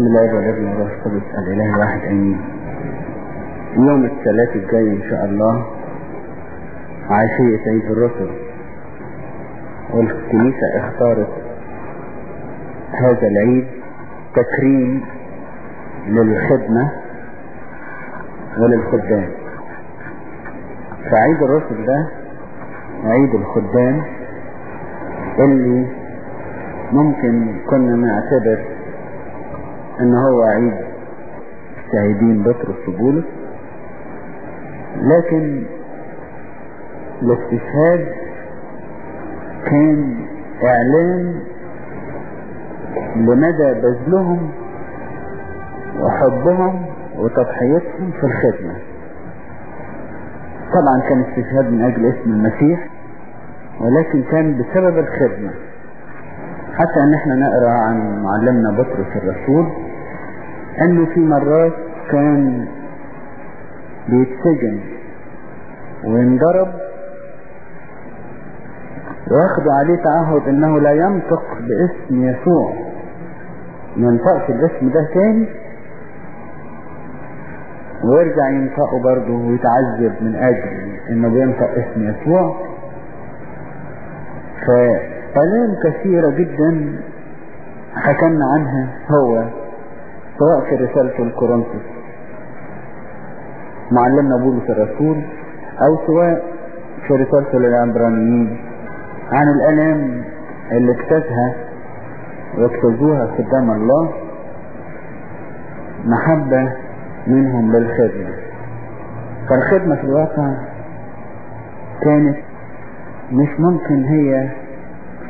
بسم الله والابن والروح القدس الإله الواحد أمين. يوم الثلاث الجاي إن شاء الله عشية عيد الرسل. والكنيسة اختارت هذا العيد تكريم للخدمة وللخدام. فعيد الرسل ده عيد الخدام اللي ممكن كنا نعتبر إن هو عيد شاهدين بطرس وبولس لكن الاستشهاد كان إعلان لمدى بذلهم وحبهم وتضحيتهم في الخدمة. طبعا كان استشهاد من أجل اسم المسيح ولكن كان بسبب الخدمة. حتى ان إحنا نقرأ عن معلمنا بطرس الرسول انه في مرات كان بيتسجن وينضرب وياخدوا عليه تعهد إنه لا ينطق باسم يسوع. ما ينطقش الاسم ده تاني ويرجع ينطقه برضه ويتعذب من أجل إنه بينطق اسم يسوع. فآلام كثيرة جدا حكمنا عنها هو سواء في رسالة الكورنثوس معلمنا بولس الرسول أو سواء في رسالة العبرانيين عن الالام اللي اكتسها واكتزوها قدام الله محبة منهم للخدمة. فالخدمة في الواقع كانت مش ممكن هي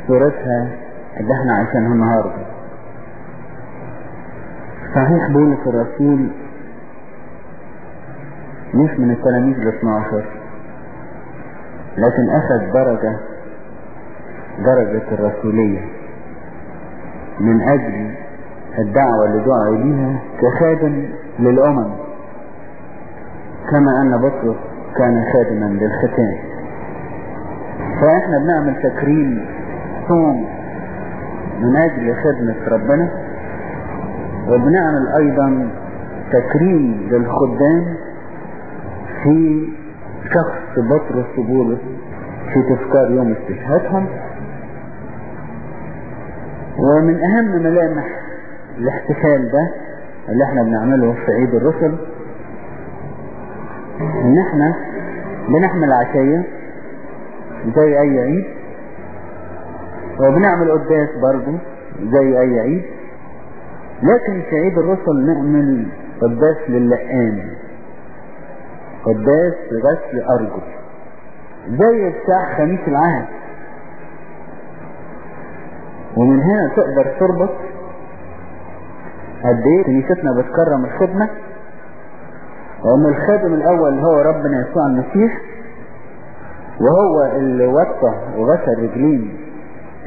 صورتها اللي إحنا عايشينها النهارده. صحيح بولس الرسول مش من التلاميذ ال 12 لكن أخذ درجة درجة الرسولية من أجل الدعوة اللي دعوا ليها كخادم للأمم. كما أن بطرس كان خادما للختان. فإحنا بنعمل تكريم صوم من أجل خدمة ربنا. وبنعمل أيضا تكريم للخدام في شخص بطرس وبولس في تذكار يوم استشهادهم. ومن أهم ملامح الاحتفال ده اللي إحنا بنعمله في عيد الرسل إن إحنا بنحمل عشية زي أي عيد وبنعمل قداس برضو زي أي عيد. لكن في عيد الرسل نعمل قداس للقان قداس غسل ارجل زي بتاع خميس العهد. ومن هنا تقدر تربط قد إيه كنيستنا بتكرم الخدمة؟ وان الخادم الأول هو ربنا يسوع المسيح وهو اللي وطى وغسل رجلين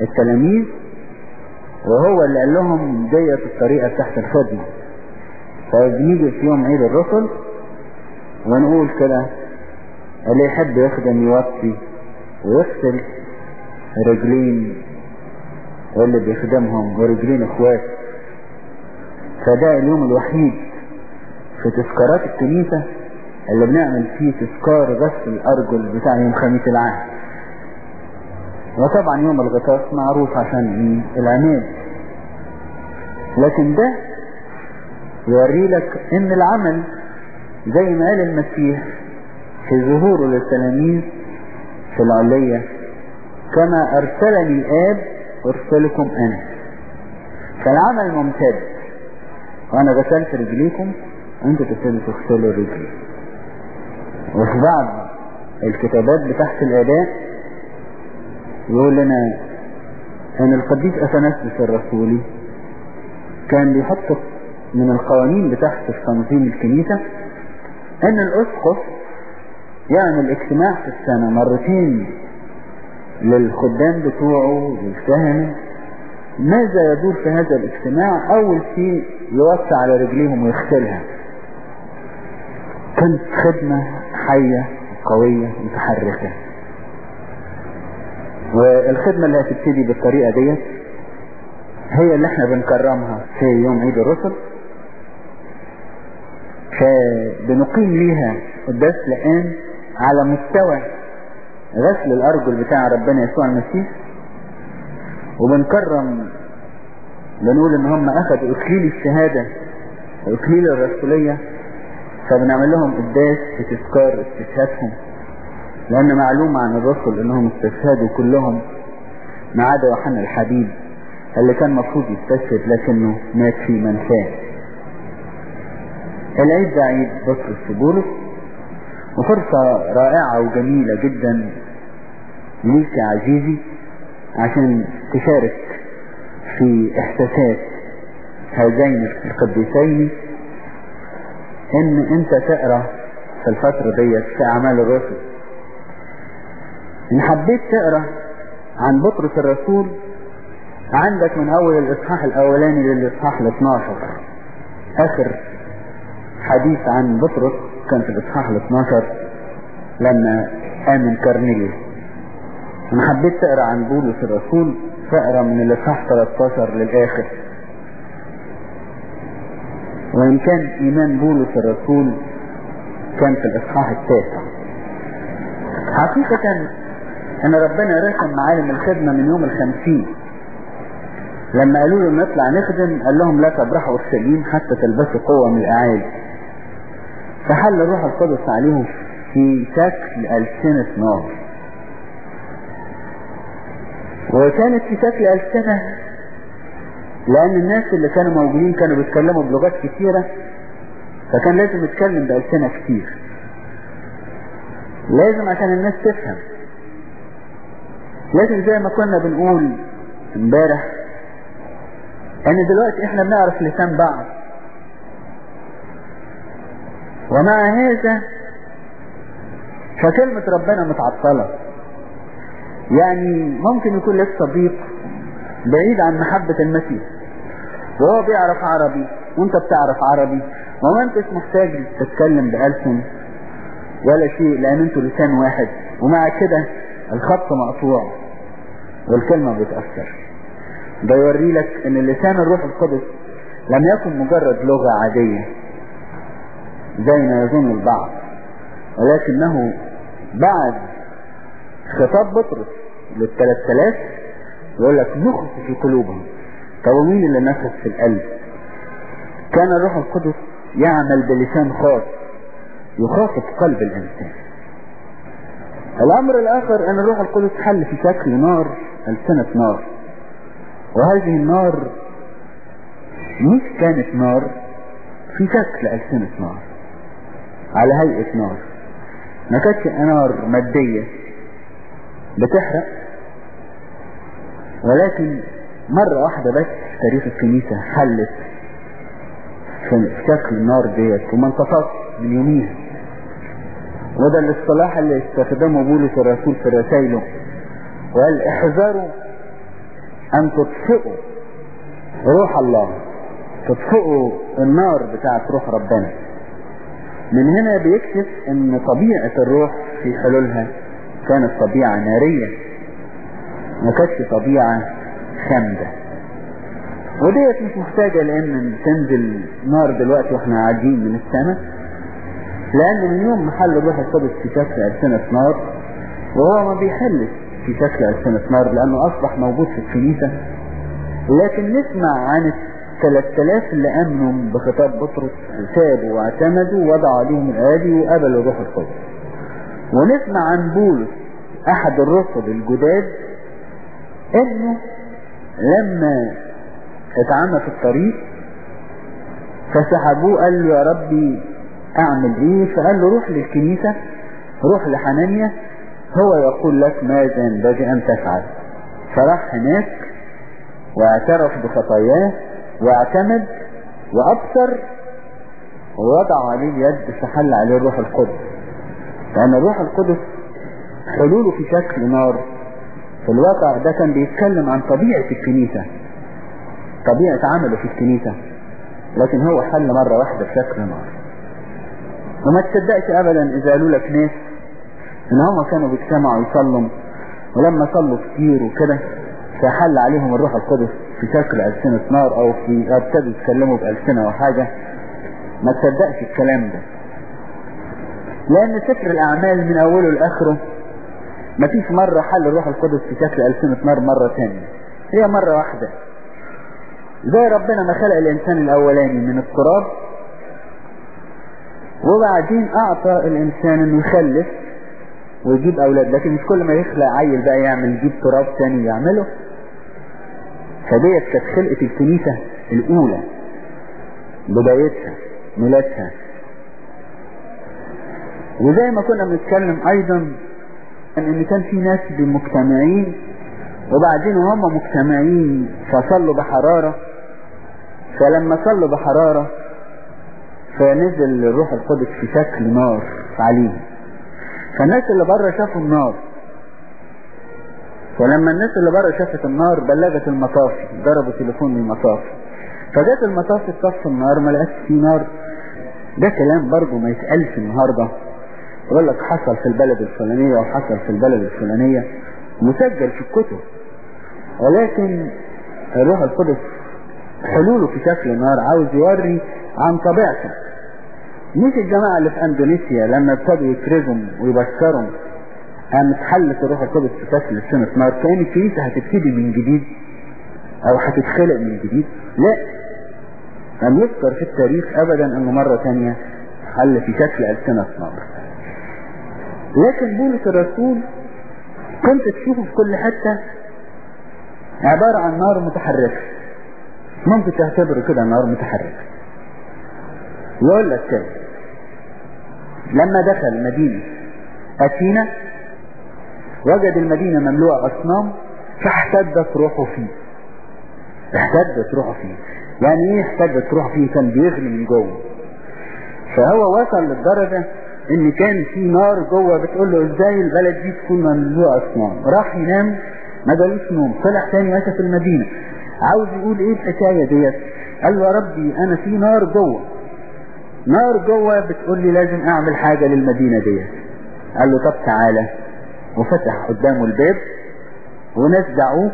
التلاميذ وهو اللي قال لهم ديت الطريقة تحت الخدمة فبنيجي في يوم عيد الرسل ونقول كده اللي يحب يخدم يوطي ويغسل رجلين واللي بيخدمهم ورجلين إخوات. فده اليوم الوحيد في تذكارات الكنيسة اللي بنعمل فيه تذكار غسل الأرجل بتاع يوم خميس العهد. وطبعا يوم الغطاس معروف عشان العماد لكن ده يوري لك إن العمل زي ما قال المسيح في ظهوره للتلاميذ في العلية كما أرسلني الاب أرسلكم أنا. فالعمل ممتد وأنا غسلت رجليكم أنتوا تبتدوا تغسلوا رجلي وفي بعض الكتابات بتاعت الأداء يقول لنا ان القديس اثناسيوس الرسولي كان بيحط من القوانين بتاعت تنظيم الكنيسة إن الأسقف يعمل اجتماع في السنة مرتين للخدام بتوعه للكهنة ماذا يدور في هذا الاجتماع؟ أول شيء يوسع على رجليهم ويغسلها. كانت خدمة حية قوية متحركة. والخدمة اللي هتبتدي بالطريقة ديت هي اللي إحنا بنكرمها في يوم عيد الرسل. فبنقيم ليها قداس لقان على مستوى غسل الأرجل بتاع ربنا يسوع المسيح. وبنكرم بنقول إن هم أخذوا إكليل الشهادة وإكليل الرسولية فبنعمل لهم قداس في تذكار استشهادهم. لأن معلومة عن الرسل إنهم استشهدوا كلهم ما عدا يوحنا الحبيب اللي كان المفروض يستشهد لكنه مات في منفاه العيد ده عيد بطرس وبولس وفرصة رائعة وجميلة جدا ليك يا عزيزي عشان تشارك في إحساسات هذين القديسين. إن أنت تقرأ في الفترة ديت في أعمال الرسل. إن حبيت تقرأ عن بطرس الرسول عندك من أول الإصحاح الأولاني للإصحاح ال 12 آخر حديث عن بطرس كان في الإصحاح ال 12 لما آمن كارنيليوس. إن حبيت تقرأ عن بولس الرسول فاقرأ من الإصحاح 13 للآخر. وإن كان إيمان بولس الرسول كان في الإصحاح التاسع. حقيقة ان ربنا رسم معالم الخدمة من يوم الخمسين. لما قالوا له نطلع نخدم قال لهم لا تبرحوا اورشليم حتى تلبسوا قوة من الاعالي فحل الروح القدس عليهم في شكل ألسنة نار. وكانت في شكل ألسنة لأن الناس اللي كانوا موجودين كانوا بيتكلموا بلغات كثيرة فكان لازم يتكلم بألسنة كتير. لازم عشان الناس تفهم. لازم زي ما كنا بنقول امبارح إن دلوقتي إحنا بنعرف لسان بعض. ومع هذا فكلمة ربنا متعطلة. يعني ممكن يكون لك صديق بعيد عن محبة المسيح. وهو بيعرف عربي وأنت بتعرف عربي وما أنتش محتاج تتكلم بألسن ولا شيء لأن أنتوا لسان واحد. ومع كده الخط مقطوع. والكلمة بتأثر. ده يوري لك إن لسان الروح القدس لم يكن مجرد لغة عادية زي ما يظن البعض ولكنه بعد خطاب بطرس للثلاث ثلاث يقول لك نخف في قلوبهم. طب ومين اللي نخف في القلب؟ كان الروح القدس يعمل بلسان خاص يخاطب قلب الإنسان. الأمر الآخر أن الروح القدس حل في شكل نار السنة نار. وهذه النار مش كانت نار في شكل ألسنة نار. على هيئة نار. ما كانتش نار مادية بتحرق ولكن مرة واحدة بس في تاريخ الكنيسة حلت في شكل النار ديت وما انتفضش من يوميها. وده الاصطلاح اللي استخدمه بولس الرسول في رسائله. وقال احذروا أن تطفئوا روح الله. تطفئوا النار بتاعت روح ربنا. من هنا بيكشف إن طبيعة الروح في حلولها كانت طبيعة نارية. ما كانتش طبيعة خامدة. وديت مش محتاجة لأن تنزل نار دلوقتي وإحنا قاعدين من السماء. لأن من يوم الروح القدس في شكل ألسنة نار وهو ما بيحلش في شكل ألسنة نار لأنه أصبح موجود في الكنيسة. لكن نسمع عن الثلاث آلاف اللي آمنوا بخطاب بطرس تابوا واعتمدوا وضعوا عليهم الايادي وقبلوا الروح القدس. ونسمع عن بولس أحد الرسل الجداد إنه لما اتعمى في الطريق فسحبوه قال له يا ربي أعمل إيه؟ فقال له روح للكنيسة روح لحنانيا هو يقول لك ماذا ينبغي أن تفعل. فراح هناك واعترف بخطاياه واعتمد وأبصر ووضع عليه اليد فحل عليه الروح القدس. لأن الروح القدس حلوله في شكل نار. في الواقع ده كان بيتكلم عن طبيعة الكنيسة طبيعة عمله في الكنيسة. لكن هو حل مرة واحدة بشكل نار. وما تصدقش ابدا إذا قالوا لك ناس إن هم كانوا بيجتمعوا يصلوا ولما صلوا كتير وكده فحل عليهم الروح القدس في شكل ألسنة نار أو في ابتدوا يتكلموا بألسنة أو حاجة. ما تصدقش الكلام ده. لأن سفر الأعمال من أوله لآخره مفيش مرة حل الروح القدس في شكل ألسنة نار مرة ثانية هي مرة واحدة. زي ربنا ما خلق الإنسان الأولاني من التراب وبعدين أعطى الإنسان إنه يخلف ويجيب أولاد لكن مش كل ما يخلق عيل بقى يعمل يجيب تراب تاني يعمله. فديت كانت خلقة الكنيسة الأولى بدايتها ميلادها وزي ما كنا بنتكلم أيضا ان كان في ناس مجتمعين وبعدين وهم مجتمعين فصلوا بحرارة. فلما صلوا بحرارة فنزل الروح القدس في شكل نار عليهم فالناس اللي بره شافوا النار. فلما الناس اللي بره شافت النار بلغت المطافي ضربوا تليفون للمطافي فجت المطافي تطفي النار ما لقاش في نار. ده كلام برضه ما يتقالش النهارده. يقول لك حصل في البلد الفلانية وحصل في البلد الفلانية. مسجل في الكتب. ولكن الروح القدس حلوله في شكل نار عاوز يوري عن طبيعته مش الجماعة اللي في أندونيسيا لما ابتدوا يكرزوا ويبشروا قامت حلت الروح القدس في شكل سنة نار كأن الكنيسة هتبتدي من جديد أو هتتخلق من جديد. لا لم يذكر في التاريخ ابدا أنه مرة ثانية حل في شكل ألسنة نار لكن بولس الرسول كنت تشوفه في كل حتة عبارة عن نار متحركة. ممكن تعتبره كده نار متحركة. يقول لك كده. لما دخل مدينة أثينا وجد المدينة مملوءة أصنام فاحتدت روحه فيه. احتدت روحه فيه. يعني إيه احتدت روحه فيه؟ كان بيغلي من جوه. فهو وصل للدرجة إن كان في نار جوه بتقول له إزاي البلد دي تكون مملوءة أصنام؟ راح ينام ما جالوش نوم. طلع تاني ماشي في المدينة. عاوز يقول إيه الحكاية ديت؟ قال له يا ربي أنا في نار جوه. نار جوة بتقول لي لازم أعمل حاجة للمدينة ديت. قال له طب تعالى. وفتح قدامه الباب وناس دعوه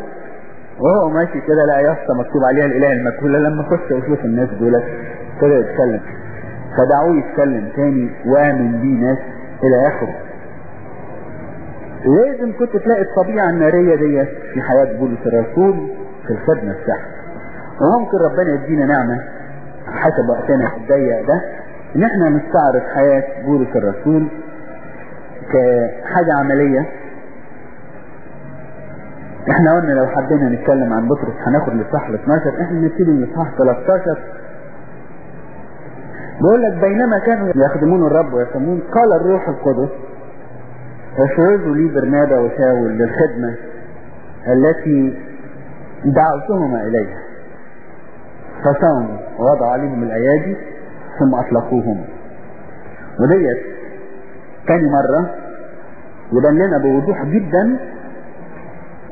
وهو ماشي كده لقى يافطة مكتوب عليها الإله المجهوله لما اخش واشوف الناس دولت ابتدى يتكلم. فدعوه يتكلم تاني وآمن بيه ناس إلى آخره. لازم كنت تلاقي الطبيعة النارية ديت في حياة بولس الرسول في الخدمة بتاعته. وممكن ربنا يدينا نعمة حسب وقتنا الضيق ده. ان إحنا نستعرض حياة بولس الرسول كحاجة عملية. إحنا قلنا لو حبينا نتكلم عن بطرس هناخد الاصحاح ال 12 إحنا من الاصحاح 13 بيقول لك بينما كانوا يخدمون الرب ويسمون قال الروح القدس افرزوا لي برنابا وشاول للخدمة التي دعوتهما إليها. فصاموا ووضعوا عليهم الأيادي ثم أطلقوهم وديت تاني مرة يبان لنا بوضوح جدا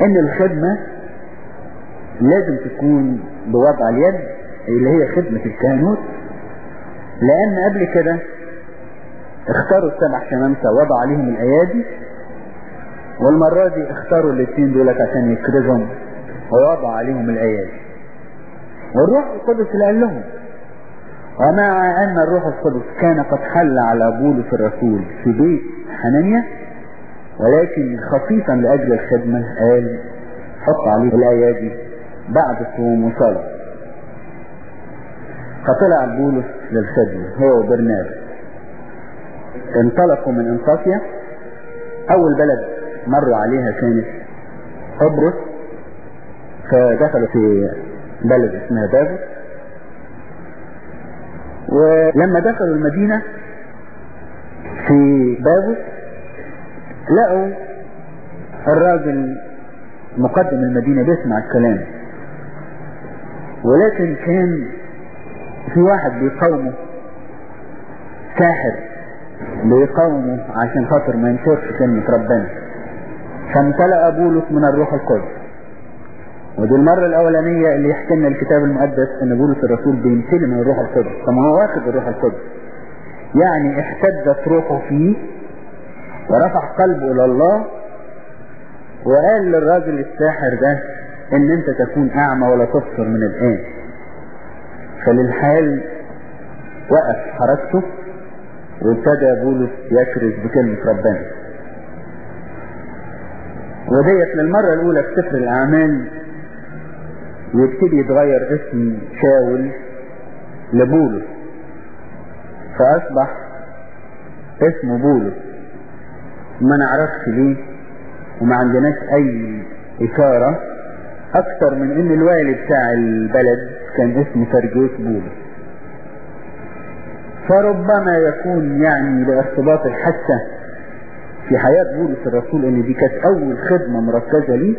إن الخدمة لازم تكون بوضع اليد اللي هي خدمة الكهنوت لأن قبل كده اختاروا السبع شمامسة وضع عليهم الأيادي والمرة دي اختاروا الاثنين دولت عشان يكرزهم ووضع عليهم الأيادي. والروح القدس اللي قال لهم. ومع أن الروح القدس كان قد حل على بولس الرسول في بيت حنانيا ولكن خفيفا لأجل الخدمة قال حط عليه الايادي بعد صوم وصلاة فطلع بولس للخدمة هو وبرنابا انطلقوا من أنطاكيا. أول بلد مروا عليها كانت قبرص فدخلوا في بلد اسمها بابل. ولما دخلوا المدينة في بابل لقوا الراجل مقدم المدينة بيسمع الكلام. ولكن كان في واحد بيقاومه ساحر بيقاومه عشان خاطر ما ينشرش كلمة ربنا. فامتلأ بولس من الروح القدس. ودي المرة الأولانية اللي يحكي لنا الكتاب المقدس إن بولس الرسول بيمتلي من الروح القدس. طب ما هو واخد الروح القدس. يعني احتدت روحه فيه ورفع قلبه إلى الله وقال للراجل الساحر ده إن أنت تكون أعمى ولا تبصر من الآن. فللحال وقف حركته وابتدى بولس يكرز بكلمة ربنا. وديت للمرة الأولى في سفر الأعمال يبتدي يتغير اسم شاول لبولس فأصبح اسمه بولس. ما نعرفش ليه وما عندناش أي إشارة أكثر من إن الوالي بتاع البلد كان اسمه سرجيوس بولس. فربما يكون يعني لارتباط الحادثة في حياة بولس الرسول إن دي كانت أول خدمة مركزة ليه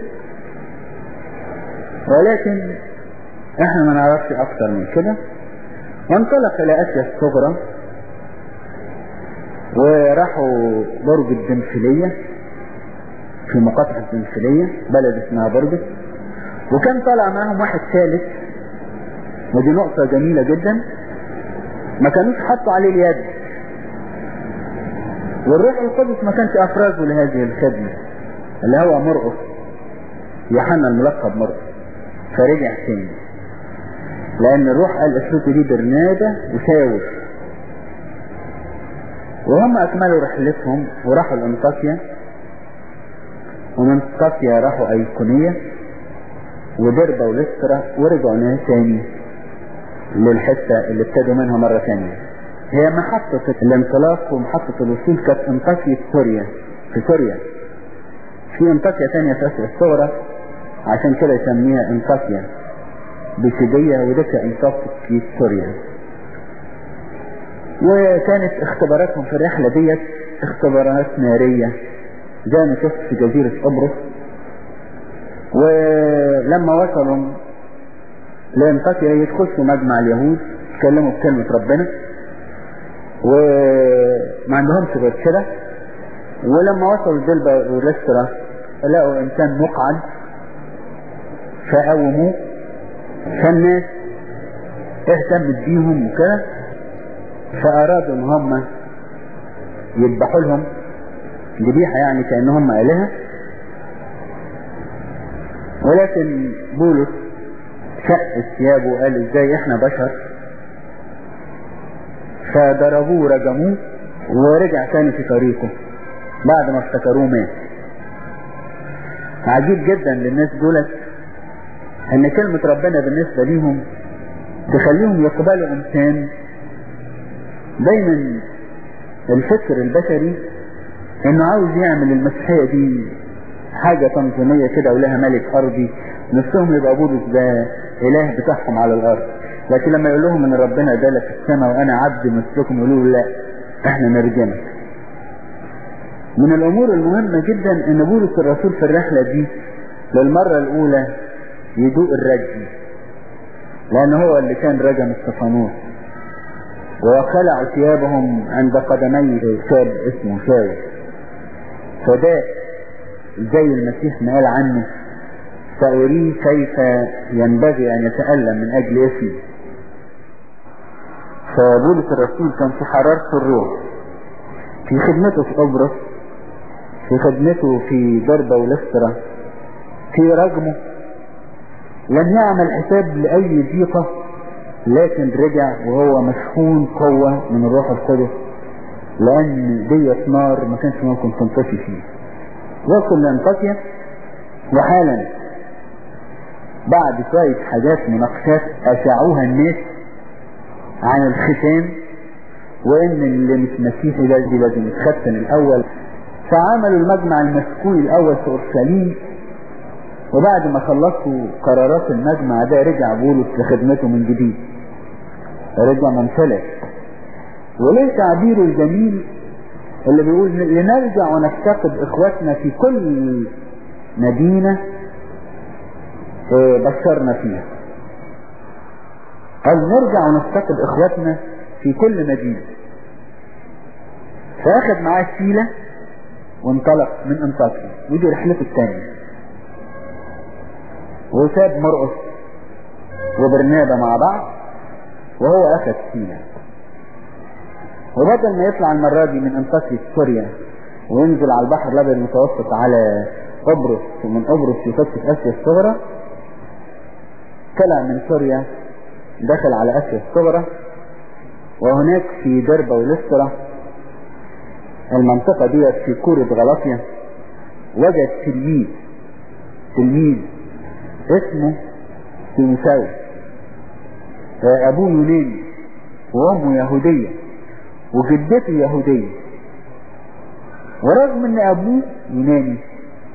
ولكن إحنا ما نعرفش أكتر من كده. وانطلق إلى أسيا الصغرى وراحوا برج الدنفلية في مقاطعة الدنفلية بلد اسمها برجس وكان طالع معاهم واحد ثالث ودي نقطة جميلة جدا ما كانوش حطوا عليه اليد. والروح القدس ما كانش افرازه لهذه الخدمة اللي هو مرقص يوحنا الملقب مرقص. فرجع تاني. لأن الروح قال اشرطوا لي برنابة وشاور وهم أكملوا رحلتهم وراحوا لأنطاكيا. ومن انطاكيا راحوا أيقونية. ودربة ولسترا ورجعوا ناس تاني للحتة اللي ابتدوا منها مرة ثانية هي محطة الانطلاق ومحطة الوصول كانت انطاكية سوريا في سوريا في أنطاكيا ثانية في آسيا الصغرى. عشان كده يسميها انطاكيا بسيدية وديك انطاكية سوريا. وكانت اختباراتهم في الرحلة ديت اختبارات نارية زي ما شفت في جزيرة قبرص. ولما وصلوا لانطاكيا يخشوا مجمع اليهود يتكلموا بكلمة ربنا. وما عندهمش غير كده. ولما وصلوا دلبة ولسترا لقوا إنسان مقعد. فقوموه فالناس اهتمت بيهم وكده فأرادوا إن هم يذبحوا لهم. ذبيحة يعني كأنهم آلهة ولكن بولس شق ثيابه وقال إزاي إحنا بشر؟ فضربوه ورجموه ورجع تاني في طريقه. بعد ما افتكروه مات. عجيب جدا للناس دولت أن كلمة ربنا بالنسبة ليهم تخليهم يقبلوا إنسان دايما الفكر البشري إنه عاوز يعمل المسيحية دي حاجة تنظيمية كده ولها ملك أرضي نفسهم يبقى بولس ده إله بتاعهم على الأرض. لكن لما يقول لهم إن ربنا ده في السماء وأنا عبد مثلكم يقولوا لا إحنا نرجمك من الأمور المهمة جدا إن بولس الرسول في الرحلة دي للمرة الأولى يدوق الرجم لأن هو اللي كان رجم استفانوس وخلعوا ثيابهم عند قدمي شاب اسمه شاول فده زي المسيح ما قال عنه سأريه كيف ينبغي أن يتألم من أجل اسمي. فبولس الرسول كان في حرارة الروح. في خدمته في قبرص في خدمته في دربة ولسترة في رجمه لم يعمل حساب لأي ضيقة لكن رجع وهو مشحون قوة من الروح القدس لأن ديت نار ما كانش ممكن تنطفي فيه. وصل لأنطاكيا وحالا بعد شوية حاجات مناقشات أشاعوها الناس عن الختان وإن اللي مش مسيحي لازم لازم يتختن الأول. فعملوا المجمع المسكوي الأول في أورشليم وبعد ما خلصوا قرارات المجمع ده رجع بولس لخدمته من جديد. رجع ممتلئ وليه تعبيره الجميل اللي بيقول لنرجع ونفتقد اخواتنا في كل مدينة بشرنا فيها. قال نرجع ونفتقد اخواتنا في كل مدينة؟ فاخد معاه سيلة وانطلق من أنطاكيا. ودي رحلته الثانية. وساب مرقص وبرنابا مع بعض وهو أخذ سيلة وبدل ما يطلع المرة دي من انطاكيا سوريا وينزل على البحر الأبيض المتوسط على قبرص ومن قبرص في آسيا الصغرى طلع من سوريا دخل على آسيا الصغرى وهناك في دربة ولسترة المنطقة ديت في كورة غلاطيا وجد تلميذ تلميذ اسمه تيموساوس ابوه يوناني وأمه يهودية وجدته يهودية. ورغم إن أبوه يوناني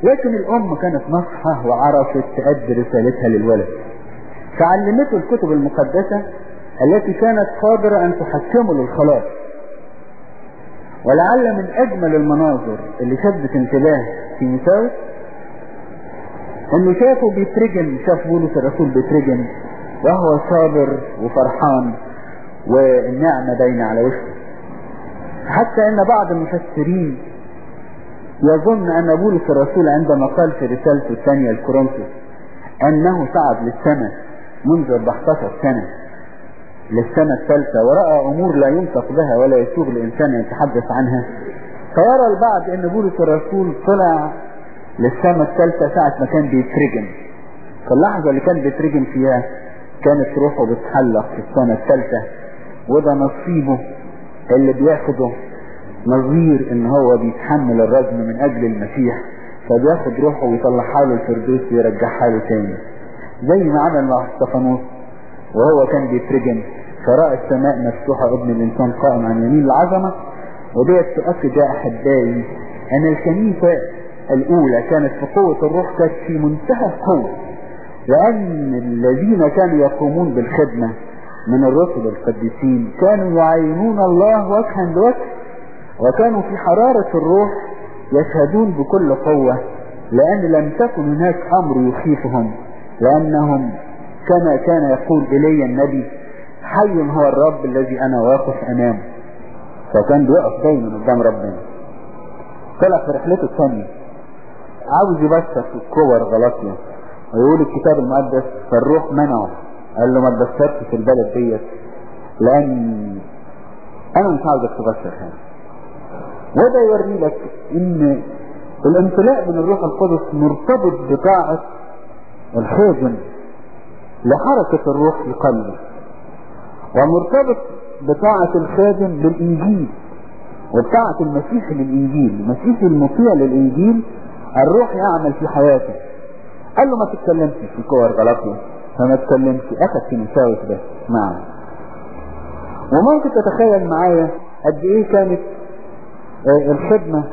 لكن الأم كانت نصحة وعرفت تأدي رسالتها للولد. فعلمته الكتب المقدسة التي كانت قادرة أن تحكمه للخلاص. ولعل من أجمل المناظر اللي شدت انتباه تيموساوس انه شافه بيترجم شاف بولس الرسول بيترجم وهو صابر وفرحان والنعمة باينة على وشه حتى إن بعض المفسرين يظن أن بولس الرسول عندما قال في رسالته الثانية لكورنثوس أنه صعد للسماء منذ 14 سنة للسماء الثالثة ورأى أمور لا ينطق بها ولا يسوغ الإنسان ان يتحدث عنها فيرى البعض أن بولس الرسول طلع للسماء الثالثة ساعة ما كان بيترجم. في اللحظة اللي كان بيترجم فيها كانت روحه بتحلق في السنة الثالثة وده نصيبه اللي بياخده نظير إن هو بيتحمل الرجم من أجل المسيح. فبياخد روحه ويطلعها له الفردوس ويرجعها له تاني. زي ما عمل مع استفانوس وهو كان بيترجم فرأى السماء مفتوحة ابن الإنسان قائم عن يمين العظمة وديت تؤكد يا أحبائي أن الكنيسة الأولى كانت في قوة الروح كانت في منتهى القوة. لأن الذين كانوا يقومون بالخدمة من الرسل القديسين كانوا يعينون الله وجها لوجه وكانوا في حرارة الروح يشهدون بكل قوة لأن لم تكن هناك أمر يخيفهم لأنهم كما كان يقول إلي النبي حي هو الرب الذي أنا واقف أمامه. فكان بيقف دايما قدام ربنا. طلع في رحلته الثانية. عاوز يبشر في الكور غلطية ويقول الكتاب المقدس فالروح منعه. قال له ما تبشرش في البلد ديت لأن أنا مش عاوزك تبشر هنا وده يوري لك إن الامتلاء من الروح القدس مرتبط بطاعة الخادم لحركة الروح في قلبه ومرتبط بطاعة الخادم بالانجيل وبطاعة المسيح للإنجيل المسيح المطيع للإنجيل الروح يعمل في حياته. قال له ما تتكلمش في كور غلطية فما تتكلمش أخذ في مساوس بس معه وممكن تتخيل معايا قد إيه كانت الخدمة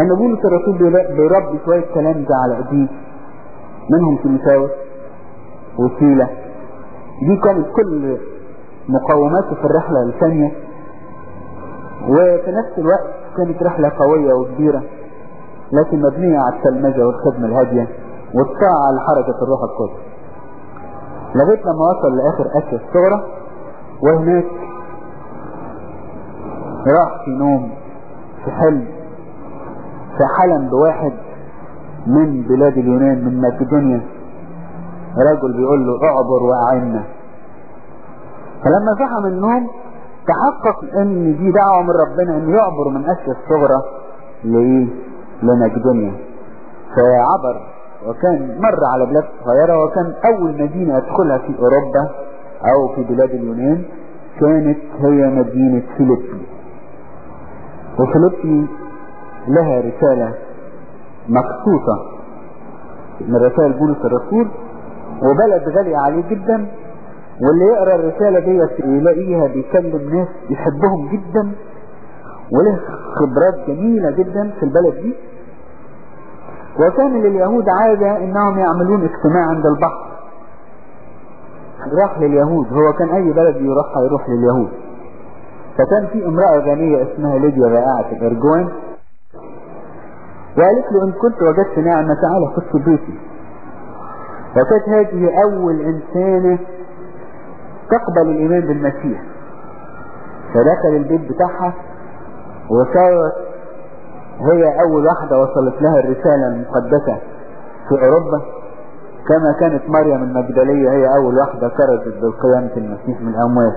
إن بولس الرسول بيربي شوية كلام ده على ايديه منهم تيموثاوس وسيلة. دي كانت كل مقوماته في الرحلة الثانية. وفي نفس الوقت كانت رحلة قوية وكبيرة. لكن مبنية على التلمذة والخدمة الهادية والطاعة لحركة الروح القدس. لغاية لما وصل لآخر آسيا الصغرى وهناك راح في نوم في حلم فحلم بواحد من بلاد اليونان من ماكدونيا. رجل بيقول له اعبر وأعنا. فلما صحى من النوم تحقق إن دي دعوة من ربنا إن يعبر من اسيا الصغرى لإيه؟ لمقدونيا فعبر وكان مر على بلاد صغيرة وكان أول مدينة يدخلها في أوروبا أو في بلاد اليونان كانت هي مدينة فيليبي. وفيليبي لها رسالة مخصوصة من رسائل بولس الرسول وبلد غالي عليه جدا واللي يقرأ الرسالة ديت يلاقيها بيكلم ناس يحبهم جدا وله خبرات جميلة جدا في البلد دي. وكان لليهود عادة إنهم يعملون اجتماع عند البحر. راح لليهود. هو كان أي بلد يروح يروح لليهود. فكان في امرأة غنية اسمها ليديا بائعة الارجوان وقالت له إن كنت وجدت نعمة تعالى خش بيتي. وكانت هذه أول إنسانة تقبل الإيمان بالمسيح. فدخل البيت بتاعها. وصارت هي أول واحدة وصلت لها الرسالة المقدسة في أوروبا كما كانت مريم المجدلية هي أول واحدة كرزت بالقيامة المسيح من الأموات.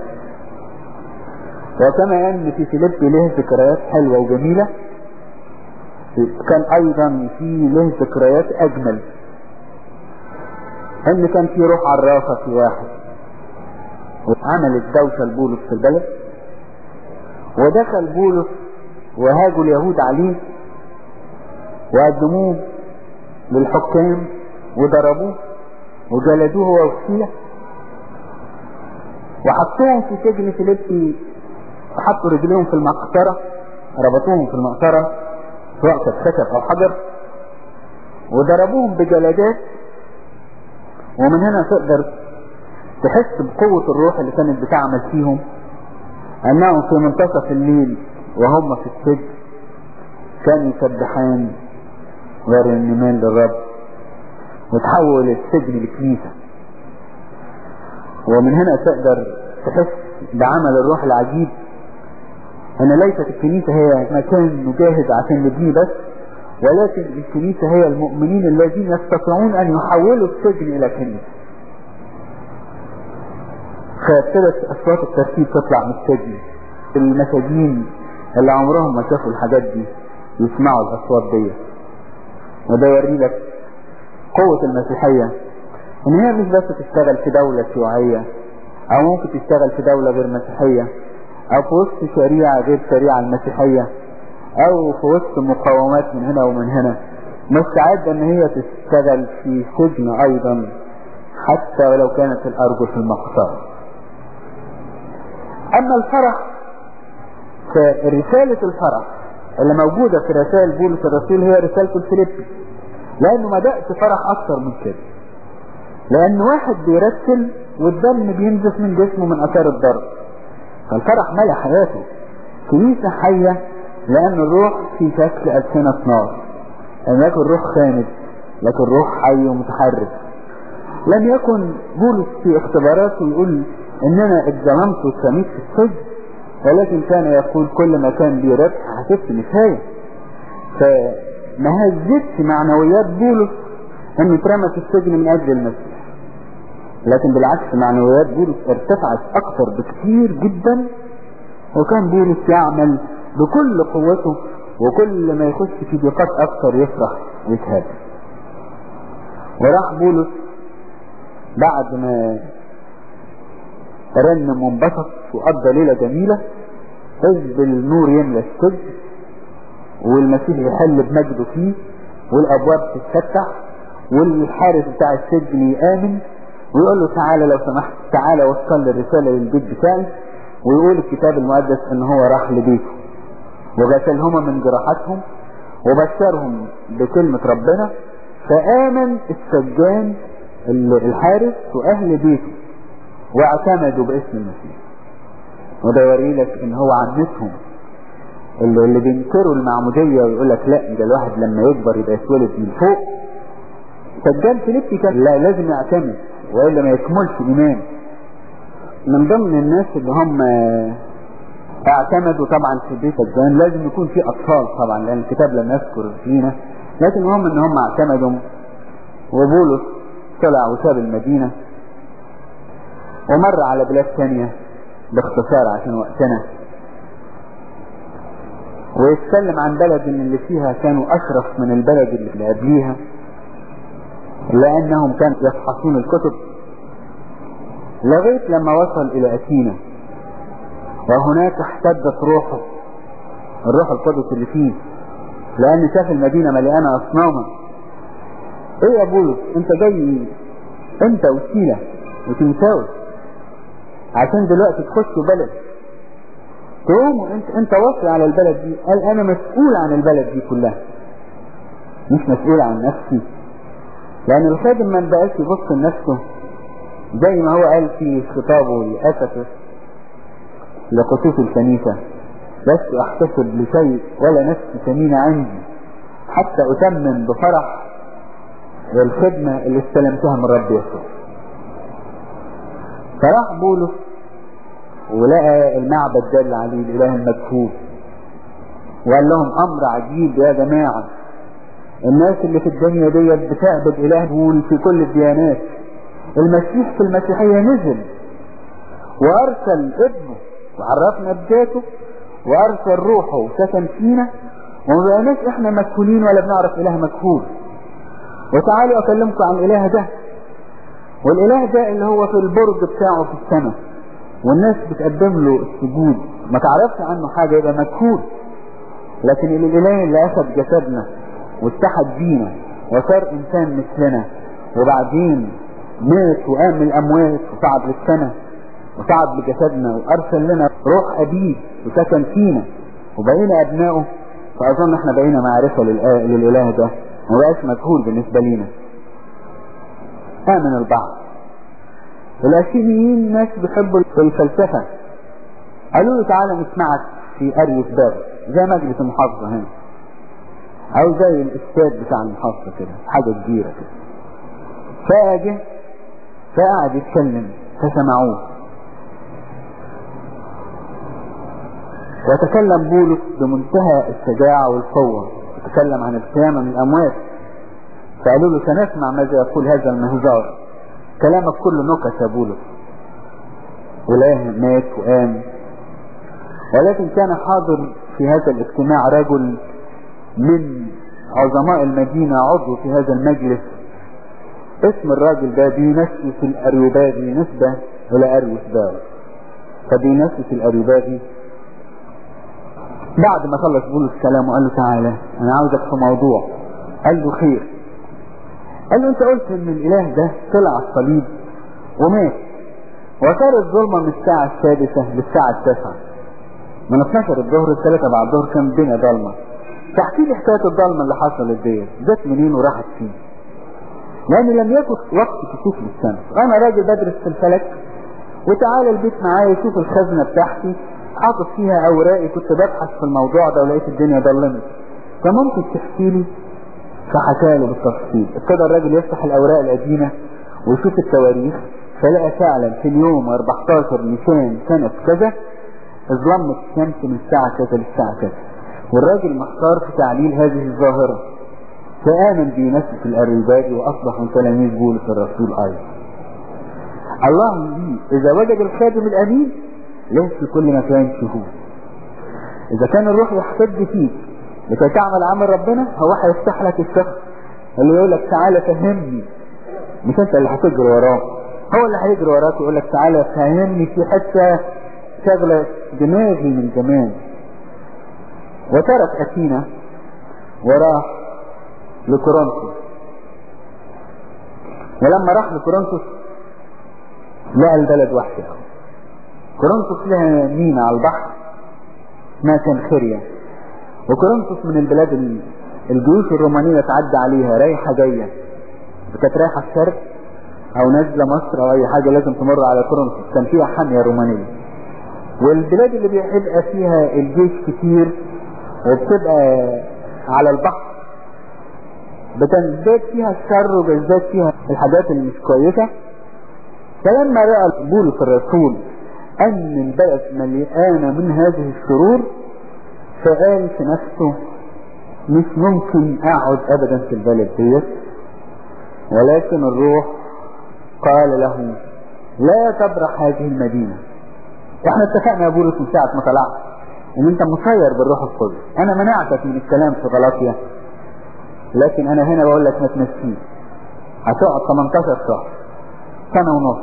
وكما أن في فيليبي له ذكريات حلوة وجميلة. كان أيضا في له ذكريات أجمل. أن كان في روح عرافة في واحد. وعملت دوشة لبولس في البلد. ودخل بولس وهاجوا اليهود عليه وقدموه للحكام وضربوه وجلدوه هو وسيلة. وحطوهم في سجن فيليبي وحطوا رجليهم في المقطرة ربطوهم في المقطرة سواء كانت خشب أو حجر وضربوهم بجلدات ومن هنا تقدر تحس بقوة الروح اللي كانت بتعمل فيهم أنهم في منتصف الليل وهم في السجن. كانوا يسبحان ويرنمان للرب وتحول السجن لكنيسة. ومن هنا تقدر تحس بعمل الروح العجيب. ان ليست الكنيسة هي مكان نجاهد عشان نبنيه بس ولكن الكنيسة هي المؤمنين الذين يستطيعون أن يحولوا السجن إلى كنيسة. فابتدت أصوات الترتيب تطلع من السجن. المساجين اللي عمرهم ما شافوا الحاجات دي يسمعوا الأصوات دي. وده يوري لك قوة المسيحية. إن هي مش بس تشتغل في دولة شيوعية أو ممكن تشتغل في دولة غير مسيحية أو في وسط شريعة غير شريعة المسيحية أو في وسط مقاومات من هنا ومن هنا. مستعدة إن هي تشتغل في سجن أيضا حتى ولو كانت الارجل في المقصار أما الفرح فرسالة الفرح اللي موجودة في رسائل بولس الرسول هي رسالة الفيليبي لأنه ما دقت فرح أكتر من كده. لأن واحد بيرسل والدم بينزف من جسمه من آثار الضرب. فالفرح ملأ حياته. كنيسة حية لأن الروح في شكل ألسنة نار لم يكن روح خامد لكن روح حي ومتحرك. لم يكن بولس في اختباراته يقول ان أنا اتظلمت واتسميت في السجن. ولكن كان يقول كل ما كان لي ربح حسبت نهاية. فما هزتش معنويات بولس إنه اترمى في السجن من أجل المسيح. لكن بالعكس معنويات بولس ارتفعت أكثر بكثير جدا. وكان بولس يعمل بكل قوته وكل ما يخش في ضيقات أكثر يفرح ويتهاب وراح بولس بعد ما رنم وانبسط وقضى ليلة جميلة. حزب النور يملى السجن والمسيح يحل بمجده فيه والأبواب تتفتح والحارس بتاع السجن يآمن ويقول له تعالى لو سمحت تعالى وصل الرسالة للبيت بتاعي ويقول الكتاب المقدس إن هو راح لبيته. وغسلهما من جراحاتهم وبشرهم بكلمة ربنا فآمن السجان الحارس وأهل بيته. واعتمدوا باسم المسيح. وده يوري لك إن هو عدتهم. اللي, اللي بينكروا المعمودية ويقول لك لا ده الواحد لما يكبر يبقى يتولد من فوق. سجان فيليبي كان لا لازم يعتمد وإلا ما يكملش ايمان من ضمن الناس اللي هم اعتمدوا طبعا في بيت الجان لازم يكون في أطفال طبعا لأن الكتاب لم يذكر فينا. لكن المهم إن هم اعتمدوا. وبولس طلع وساب المدينة. ومر على بلاد ثانية باختصار عشان وقتنا. ويتكلم عن بلد من اللي فيها كانوا أشرف من البلد اللي قبليها لأنهم كانوا يفحصون الكتب لغاية لما وصل إلى أثينا. وهناك احتدت روحه الروح القدس اللي فيه لأن شاف المدينة مليانة أصناما. إيه يا بولس؟ أنت جاي أنت وسيلة وتنساوي. عشان دلوقتي تخشوا بلد. تقوم انت انت واصل على البلد دي. قال أنا مسؤول عن البلد دي كلها. مش مسؤول عن نفسي. لأن الخادم ما بقاش يبص لنفسه. زي ما هو قال في خطابه لأسفس لقصوص الكنيسة. لست أحتسب لشيء ولا نفسي ثمينة عندي. حتى أتمم بفرح الخدمة اللي استلمتها من رب يسوع. فراح بولس ولقى المعبد ده اللي عليه الاله المكتوب وقال لهم أمر عجيب يا جماعة. الناس اللي في الدنيا ديت بتعبد إله في كل الديانات. المسيح في المسيحية نزل. وأرسل ابنه وعرفنا بذاته وأرسل روحه وسكن فينا. وما بقيناش إحنا مكهولين ولا بنعرف إله مكهول وتعالوا أكلمكم عن الإله ده. والإله ده اللي هو في البرج بتاعه في السماء. والناس بتقدم له السجود ما تعرفش عنه حاجة يبقى مجهول لكن الإله اللي اخذ جسدنا واتحد بينا وصار إنسان مثلنا. وبعدين مات وقام من الأموات وصعد للسماء وصعد بجسدنا وأرسل لنا روح أبيه وسكن فينا. وبقينا أبنائه. فأظن إحنا بقينا معرفة للإله ده. ومبقاش مجهول بالنسبة لينا. آمن البعض. الاشيميين ناس بيحبوا الفلسفة؟ قالوا له تعالى نسمعك في اريوس باب زي مجلس المحافظة هنا. أو زي الاستاد بتاع المحافظة كده حاجة كبيرة كده. فاجه فقعد يتكلم فسمعوه. وتكلم بولس بمنتهى الشجاعة والقوة. وتكلم عن القيامة من الأموات. فقالوا له سنسمع ماذا يقول هذا المهزار كلامك كله نكت يا بولس. ولا مات وقام. ولكن كان حاضر في هذا الاجتماع رجل من عظماء المدينة عضو في هذا المجلس. اسم الراجل ده بينسس الأريوباغي نسبة إلى أريوس باب فبينسس الأريوباغي بعد ما خلص بولس كلامه قال له تعالى أنا عاوزك في موضوع. قال له خير. قال له أنت قلت إن الإله ده طلع الصليب ومات. وصار الظلمة من الساعة السادسة للساعة التاسعة. من 12 الظهر الثلاثه بعد الظهر كان الدنيا ضلمة. تحكي لي حكاية الضلمة اللي حصلت ديت. جت منين وراحت فين؟ لأن لم يكن وقت كسوف للشمس أنا راجل بدرس في الفلك وتعالى البيت معايا شوف الخزنة بتاعتي حاطط فيها أوراقي كنت ببحث في الموضوع ده ولقيت الدنيا ضلمت. فممكن تحكي لي فحكى له بالتفصيل. ابتدى الراجل يفتح الأوراق القديمة ويشوف التواريخ فلقى فعلا في اليوم 14 نيسان سنة كذا اظلمت الشمس من الساعة كذا للساعة كذا. والراجل محتار في تعليل هذه الظاهرة. فآمن بنفسه الأريباجي وأصبح من تلاميذ بولس الرسول أيضا. الله لي إذا وجد الخادم الأمين له في كل مكان شهود. إذا كان الروح يحتج فيك لكي تعمل عمل ربنا هو هيفتح لك الشخص اللي يقول لك تعالى فهمني. مش انت اللي هتجري وراه. هو اللي هيجري وراك ويقول لك تعالى فهمني في حتة شغلة دماغي من زمان. وترك أثينا وراح لكورنثوس. ولما راح لكورنثوس لقى البلد وحشه كورنثوس لها مينا على البحر اسمها كنخريا وكورنثوس من البلاد الجيوش الرومانية تعدى عليها رايحة جاية. كانت رايحة الشرق أو نازلة مصر أو أي حاجة لازم تمر على كورنثوس. كان فيها حامية رومانية. والبلاد اللي بيبقى فيها الجيش كتير وبتبقى على البحر. بتزداد فيها الشر وبيزداد فيها الحاجات اللي مش كويسة. فلما رأى بولس الرسول أن البلد مليانة من هذه الشرور فقال في نفسه مش ممكن أقعد ابدا في البلد ديت ولكن الروح قال له لا تبرح هذه المدينة. إحنا اتفقنا يا بولس من ساعة ما طلعت إن أنت مسير بالروح القدس أنا منعتك من الكلام في غلاطيا لكن أنا هنا بقول لك ما تمشيش. هتقعد 18 شهر سنة ونص.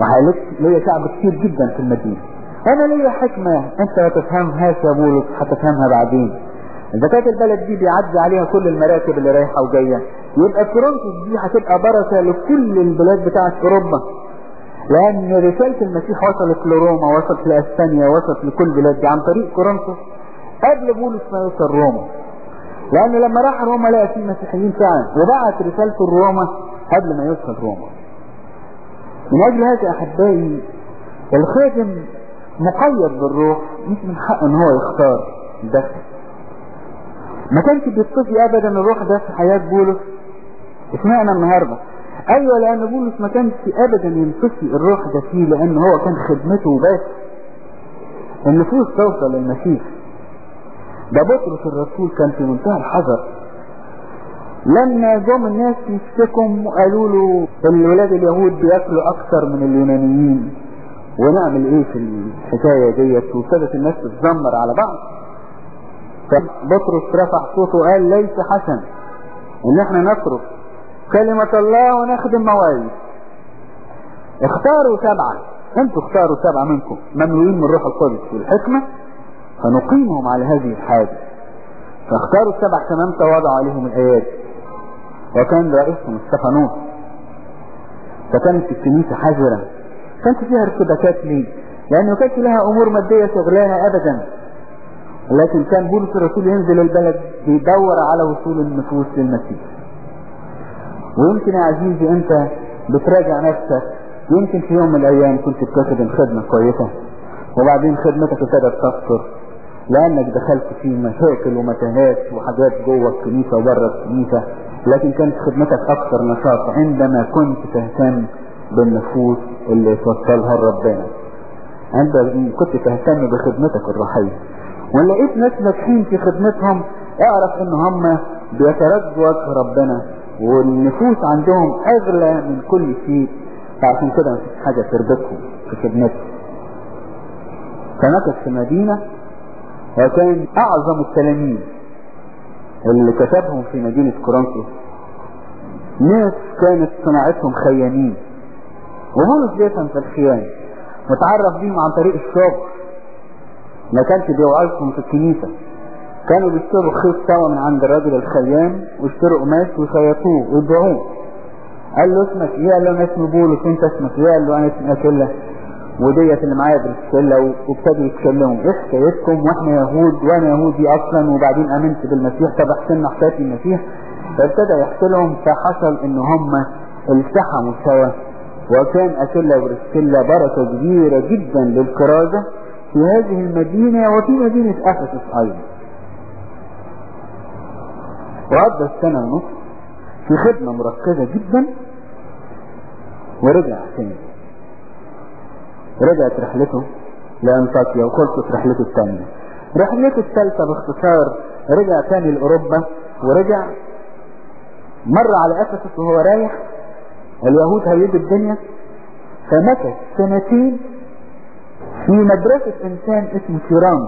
وهيلك ليا شعب كتير جدا في المدينة. أنا ليا حكمة. أنت ما تفهمهاش يا بولس هتفهمها بعدين. كانت البلد دي بيعدي عليها كل المراكب اللي رايحة وجاية. يبقى كورنثوس دي هتبقى بركة لكل البلاد بتاعت أوروبا. لأن رسالة المسيح وصلت لروما وصلت لأسبانيا وصلت لكل بلاد دي عن طريق كورنثوس قبل بولس ما يوصل روما. لأن لما راح روما لقى فيه مسيحيين فعلا وبعت رسالته لروما قبل ما يوصل روما. من أجل هذا أحبائي الخادم مقيد بالروح مش من حقه إن هو يختار الدخل ما كانش بيطفي ابدا الروح ده في حياة بولس. اشمعنى النهارده. أيوه لأن بولس ما كانش ابدا ينطفي الروح ده فيه لأن هو كان خدمته بس. النفوس توصل للمسيح. ده بطرس الرسول كان في منتهى الحذر. لما جم الناس يشتكوا وقالوا له الولاد اليهود بيأكلوا أكثر من اليونانيين. ونعمل إيه في الحكاية ديت؟ وابتدت الناس تتذمر على بعض. فبطرس رفع صوته وقال ليس حسن إن إحنا نترك كلمة الله ونخدم مواعيد. اختاروا سبعة. أنتوا اختاروا سبعة منكم. مملوئين من روح القدس والحكمة فنقيمهم على هذه الحاجة. فاختاروا السبع كمان وضعوا عليهم الآيات. وكان رئيسهم استفانوس فكانت الكنيسة حذرة. كانت فيها ارتباكات ليه لأنه كانت لها أمور مادية شغلاها أبدا. لكن كان بولس الرسول ينزل البلد بيدور على وصول النفوس للمسيح. ويمكن يا عزيزي أنت بتراجع نفسك. يمكن في يوم من الأيام كنت بتخدم خدمة كويسة وبعدين خدمتك ابتدت تكثر لأنك دخلت في مشاكل ومتاهات وحاجات جوه الكنيسة وبره الكنيسة. لكن كانت خدمتك أكثر نشاط عندما كنت تهتم بالنفوس اللي توصلها لربنا. أنت كنت تهتم بخدمتك الروحية وإن لقيت ناس ناجحين في خدمتهم اعرف إن هم بيترجوا وجه ربنا والنفوس عندهم أغلى من كل شيء فعشان كده مفيش حاجة تربطهم في خدمتهم فمكث في مدينة وكان أعظم التلاميذ اللي كتبهم في مدينة كورنثوس ناس كانت صناعتهم خيانين. بيفهم في الخيانة متعرف بيهم عن طريق الشغل ما كانش بيوعظهم في الكنيسة. كانوا بيشتروا خيط سوا من عند الراجل الخيام ويشتروا قماش ويخيطوه ويبيعوه قال له اسمك إيه؟ قال له أنا اسمي بولس وانت اسمك إيه؟ قال له أنا اسمي اكله وديت اللي معايا برسكيلا وابتدوا يتكلموا. إيه حكايتكم وإحنا يهود وأنا يهودي أصلا وبعدين آمنت بالمسيح طب احكي لنا حكايه المسيح فابتدى يحكي لهم فحصل إن هم التحموا سوا. وكان اكله وبرسكيلا بركة كبيرة جدا للكرازة في هذه المدينة وفي مدينة أفسس أيضا وقضى السنة ونص في خدمة مركزة جدا ورجع تاني. رجعت رحلته لأنطاكيا وخلصت رحلته الثانية. رحلته الثالثة باختصار رجع تاني لأوروبا ورجع مر على أفسس وهو رايح اليهود هيدوا الدنيا فمكث سنتين في مدرسة إنسان اسمه شيران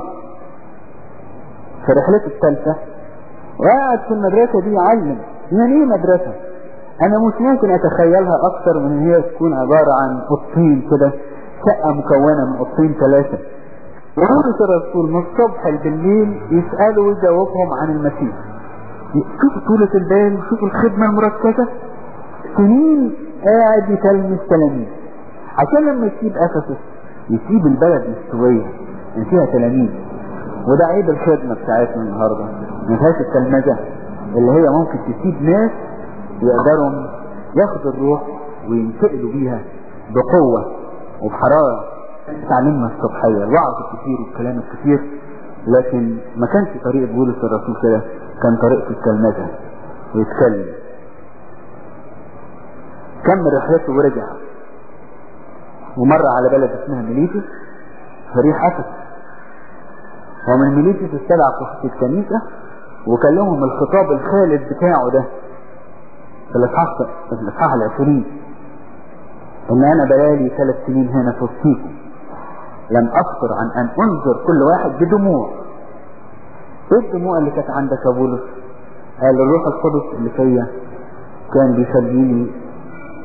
في رحلته الثالثة. وقعد في المدرسة دي يعلم. يعني إيه مدرسة؟ أنا مش ممكن أتخيلها أكتر من إن هي تكون عبارة عن قطين كده شقة مكونة من قطين ثلاثة. وبولس الرسول من الصبح بالليل يسألوا ويجاوبهم عن المسيح. شوفوا طولة البال شوفوا الخدمة المركزة. سنين قاعد يتلمس تلاميذ عشان لما يسيب افسس يسيب البلد مستوية ان فيها تلاميذ. وده عيب الخدمة بتاعتنا النهاردة. ما فيهاش التلمذة. اللي هي ممكن تسيب ناس يقدروا ياخدوا الروح وينتقلوا بيها بقوة وبحرارة. تعليمنا الصبحية الوعظ الكثير والكلام الكثير. لكن ما كانش طريقة بولس الرسول كده كان طريقة التلمذة ويتكلم. كمل رحلته ورجع. ومر على بلد اسمها ميليتس فريح أسد. ومن ميليتس استدعى في الكنيسة وكلمهم الخطاب الخالد بتاعه ده في الإصحاح الإصحاح العشرين. إن أنا بلالي ثلاث سنين هنا في وسطيكم. لم أفطر عن أن أنظر كل واحد بدموع. إيه الدموع اللي كانت عندك يا بولس؟ قال الروح القدس اللي فيا كان بيخليني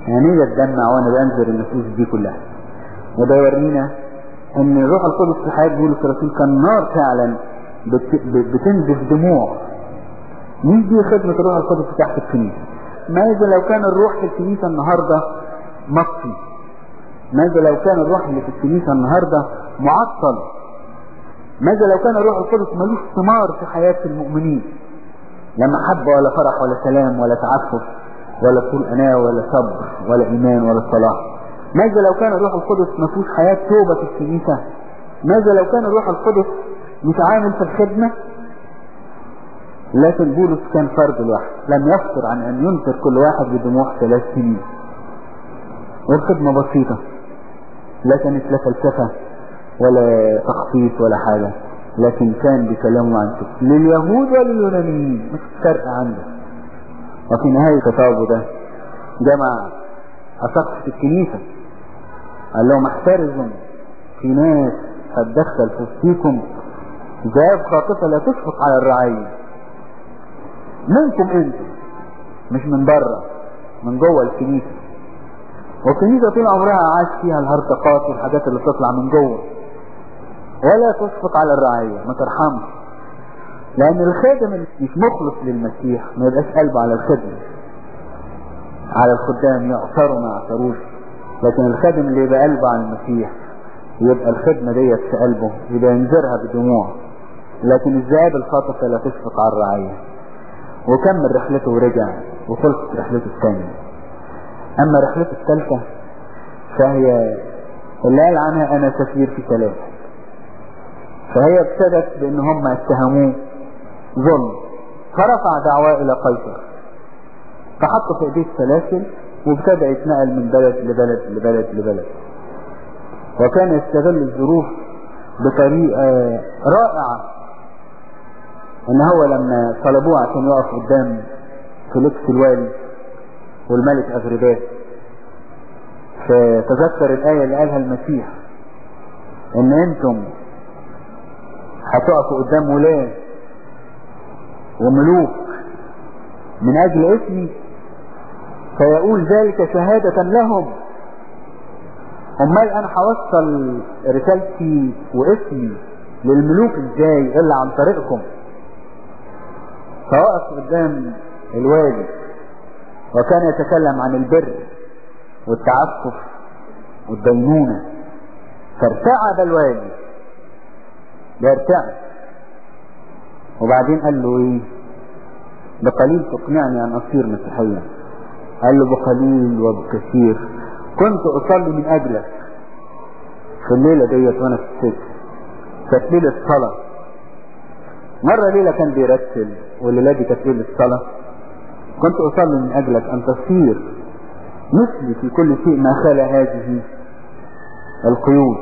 عينيا تدمع وأنا بنذر النفوس دي كلها. وده يورينا إن الروح القدس في حياة بولس الرسول كان نار فعلا بتنزف دموع. مين دي خدمة الروح القدس تحت الكنيسة. ماذا لو كان الروح في الكنيسة النهاردة مطفي ماذا لو كان الروح اللي في الكنيسة النهاردة معطل. ماذا لو كان الروح القدس ملوش ثمار في حياة المؤمنين. لا محبة ولا فرح ولا سلام ولا تعفف. ولا طول أناة ولا صبر ولا إيمان ولا صلاح ماذا لو كان الروح القدس ما فيهوش حياة؟ توبة في الكنيسة ماذا لو كان الروح القدس مش عامل في الخدمة؟ لكن بولس كان فرد لوحده لم يفطر عن أن ينكر كل واحد بدموع ثلاث سنين. والخدمة بسيطة. لا كانت لا فلسفة ولا تخطيط ولا حاجة. لكن كان بكلامه عن لليهود ولليونانيين. مش فرق عنده. وفي نهاية خطابه ده جمع أسقف الكنيسة. قال لهم احترزوا. في ناس هتدخل في وسطيكم. ذئاب خاطفة لا تشفق على الرعية. منكم أنتم مش من بره من جوه الكنيسة. والكنيسة طول عمرها عاش فيها الهرطقات والحاجات اللي بتطلع من جوه. ولا تشفق على الرعية ما ترحمش. لأن الخادم اللي مش مخلص للمسيح ما يبقاش قلبه على الخدمة. على الخدام يعثروا ما يعثروش لكن الخادم اللي يبقى قلبه على المسيح يبقى الخدمة ديت في قلبه يبقى ينذرها بدموع. لكن الذئاب الخاطفة لا تشفق على الرعية. وكمل رحلته ورجع وخلصت رحلته الثانية. أما رحلته الثالثة فهي اللي قال عنها أنا سفير في ثلاثة. فهي ابتدت بأن هم اتهموه ظلم. فرفع دعواه إلى قيصر. فحط في ايديه السلاسل وابتدى يتنقل من بلد لبلد لبلد لبلد. وكان يستغل الظروف بطريقة رائعة. إن هو لما طلبوه عشان يقف قدام فيليكس الوالي والملك اغرباس فتذكر الآية اللي قالها المسيح. إن أنتم هتقفوا قدام ولاد وملوك من أجل اسمي فيقول ذلك شهادة لهم. أمال أنا هوصل رسالتي واسمي للملوك إزاي إلا عن طريقكم؟ فوقف قدام الوالي وكان يتكلم عن البر والتعفف والدينونة. فارتعب الوالي بيرتعب وبعدين قال له إيه؟ بقليل تقنعني أن أصير مسيحيا قال له بقليل وبكثير. كنت أصلي من أجلك. في الليلة ديت وأنا في السجن. كانت ليلة صلاة. مرة ليلة كان بيرتل والليلة دي كانت ليلة صلاة. كنت أصلي من أجلك أن تصير مثلي في كل شيء ما خلا هذه القيود.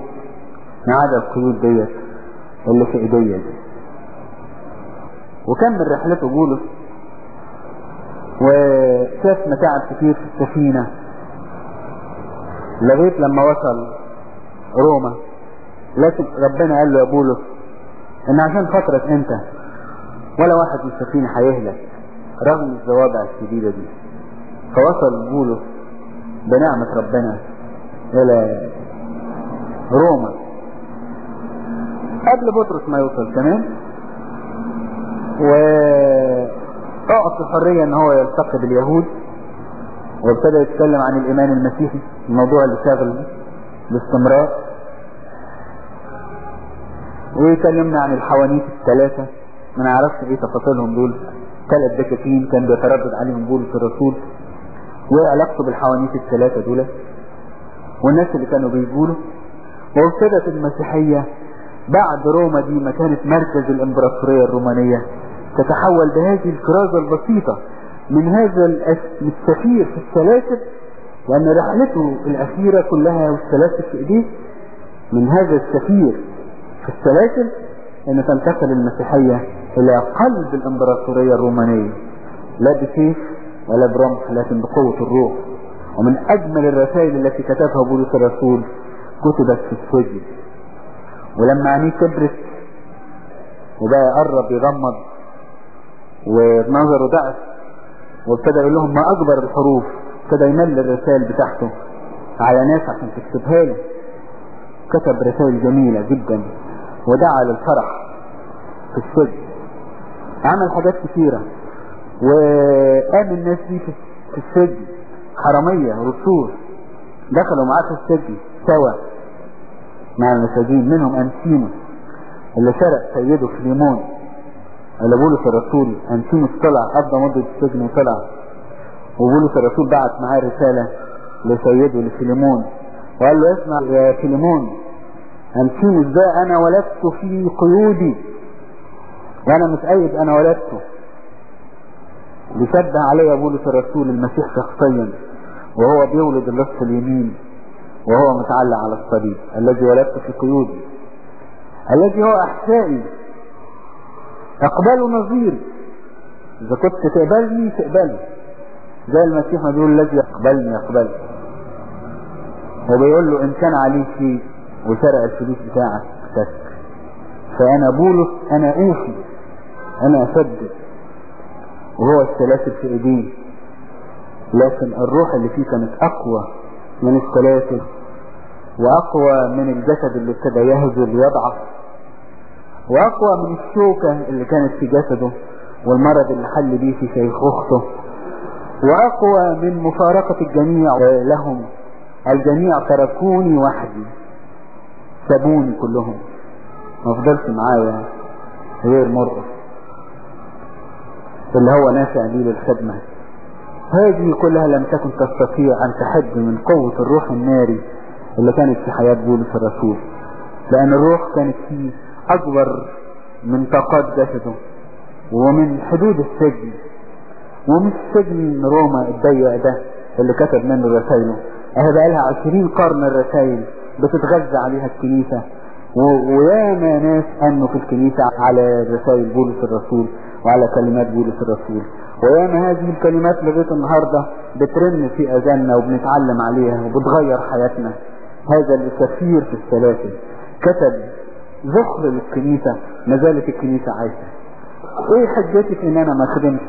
ما عدا القيود ديت اللي في إيديا دي. وكمل رحلته بولس وشاف متاعب كتير في السفينة لغاية لما وصل روما. لكن ربنا قال له يا بولس إن عشان خاطرك أنت ولا واحد من السفينة هيهلك رغم الزوابع الشديدة دي. فوصل بولس بنعمة ربنا إلى روما. قبل بطرس ما يوصل كمان واعطي حرية إن هو يلتقي باليهود وابتدى يتكلم عن الإيمان المسيحي الموضوع اللي شاغل باستمرار. ويكلمنا عن الحوانيت الثلاثة ما نعرفش إيه تفاصيلهم دول. ثلاث دكاكين كان بيتردد عليهم بولس الرسول. وعلاقته بالحوانيت الثلاثة دول؟ والناس اللي كانوا بيقولوا وابتدت المسيحية بعد روما دي ما كانت مركز الإمبراطورية الرومانية. تتحول بهذه الكرازة البسيطة من هذا السفير في السلاسل لأن رحلته الأخيرة كلها والسلاسل في إيديه من هذا السفير في السلاسل أن تنتقل المسيحية إلى قلب الإمبراطورية الرومانية. لا بسيف ولا برمح لكن بقوة الروح. ومن أجمل الرسائل التي كتبها بولس الرسول كتبت في السجن. ولما عينيه كبرت وبقى يقرب يغمض ونظره ضعف وابتدى يقول لهم ما أكبر الحروف ابتدى يمل الرسائل بتاعته على ناس عشان تكتبها له. كتب رسائل جميلة جدا ودعا للفرح في السجن. عمل حاجات كثيرة وقام الناس دي في السجن حرامية رسول. دخلوا معاه في السجن سوا. مع المساجين منهم أنسيموس اللي سرق سيده فليمون اللي بولس الرسول. أنسيموس طلع قضى مدة السجن وطلع. وبولس الرسول بعت معاه رسالة لسيده لفيليمون وقال له اسمع يا فيليمون أنسيموس ده أنا ولدته في قيودي. وأنا متأيد أنا ولدته. بيشبه علي بولس الرسول المسيح شخصيا وهو بيولد اللص اليمين. وهو متعلق على الصليب الذي ولدت في قيودي الذي هو أحسائي. اقبله نظيري إذا كنت تقبلني تقبلني. زي المسيح ما بيقول الذي يقبلني يقبلني. وبيقول له إن كان عليه شيء وسرق الفلوس بتاعك أختك فأنا بولس أنا أوفي. أنا اصدق وهو السلاسل في إيديه. لكن الروح اللي فيه كانت أقوى. من السلاسل وأقوى من الجسد اللي ابتدى يهزل يضعف وأقوى من الشوكة اللي كانت في جسده والمرض اللي حل بيه في شيخوخته وأقوى من مفارقة الجميع لهم. الجميع تركوني وحدي سابوني كلهم. ما فضلش معايا غير مرقص اللي هو نافع لي للخدمة. هذه كلها لم تكن تستطيع أن تحد من قوة الروح الناري اللي كانت في حياة بولس الرسول. لأن الروح كانت فيه أكبر من طاقات جسده ومن حدود السجن. ومش سجن روما الضيق ده اللي كتب منه رسائله اهي بقى لها عشرين قرن الرسائل بتتغذى عليها الكنيسة. وياما ناس امنوا في الكنيسة على رسائل بولس الرسول. وعلى كلمات بولس الرسول. وياما هذه الكلمات لغاية النهاردة بترن في أذاننا وبنتعلم عليها وبتغير حياتنا. هذا اللي سفير في السلاسل كتب ذخر للكنيسة ما زالت الكنيسة عايشة. إيه حجتي في إن أنا ما خدمش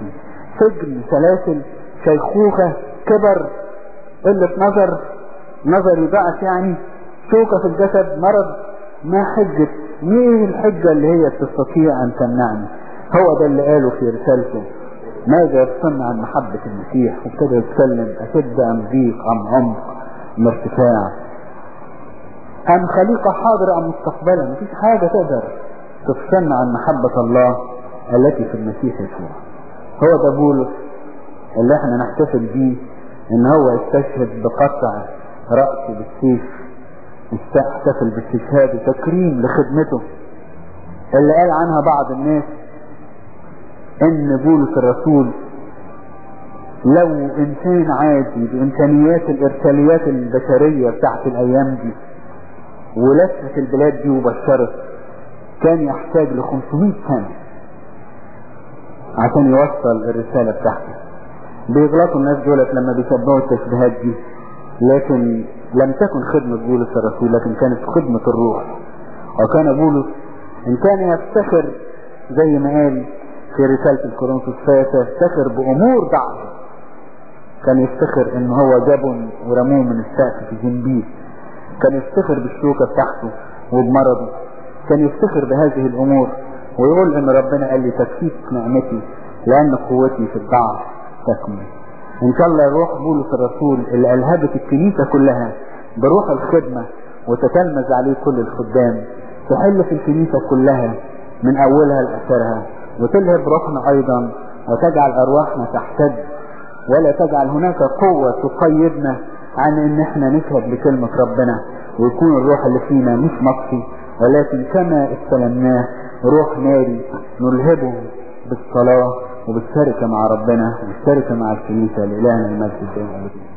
سجن سلاسل شيخوخة كبر. قلة نظر. نظري ضعف يعني. شوكة في الجسد مرض. ما حجة مين الحجة اللي هي تستطيع أن تمنعني؟ هو ده اللي قاله في رسالته. ماذا يفصلنا عن محبة المسيح؟ وابتدى يتكلم أشد أم ضيق أم عمق أم ارتفاع؟ أم خليقة حاضرة أم مستقبلا مفيش حاجة تقدر تفصلنا عن محبة الله التي في المسيح يسوع. هو ده بولس اللي إحنا نحتفل بيه إن هو يستشهد بقطع رأسه بالسيف يحتفل باستشهاد وتكريم لخدمته. اللي قال عنها بعض الناس إن بولس الرسول لو إنسان عادي بإمكانيات الإرساليات البشرية بتاعت الأيام دي ولفت البلاد دي وبشرت كان يحتاج ل 500 سنة عشان يوصل الرسالة بتاعته بيغلطوا الناس دولت لما بيشبهوا التشبيهات دي لكن لم تكن خدمة بولس الرسول لكن كانت خدمة الروح. وكان بولس إن كان يفتخر زي ما قال في رسالة الكورنثوس فيفتخر بأمور ضعف كان يفتخر إن هو جابهم ورموه من السقف في جنبيه. كان يفتخر بالشوكة بتاعته وبمرضه. كان يفتخر بهذه الأمور ويقول إن ربنا قال لي تكفيك نعمتي لأن قوتي في الضعف تكمل. إن شاء الله روح بولس الرسول اللي ألهبت الكنيسة كلها بروح الخدمة وتتلمذ عليه كل الخدام. تحل في الكنيسة كلها من أولها لآخرها. وتلهب روحنا أيضا وتجعل أرواحنا تحتد ولا تجعل هناك قوة تقيدنا عن إن إحنا نشهد لكلمة ربنا ويكون الروح اللي فينا مش مطفي ولكن كما استلمناه روح ناري نلهبه بالصلاة وبالشركة مع ربنا وبالشركة مع الكنيسة لإلهنا المجد الدائم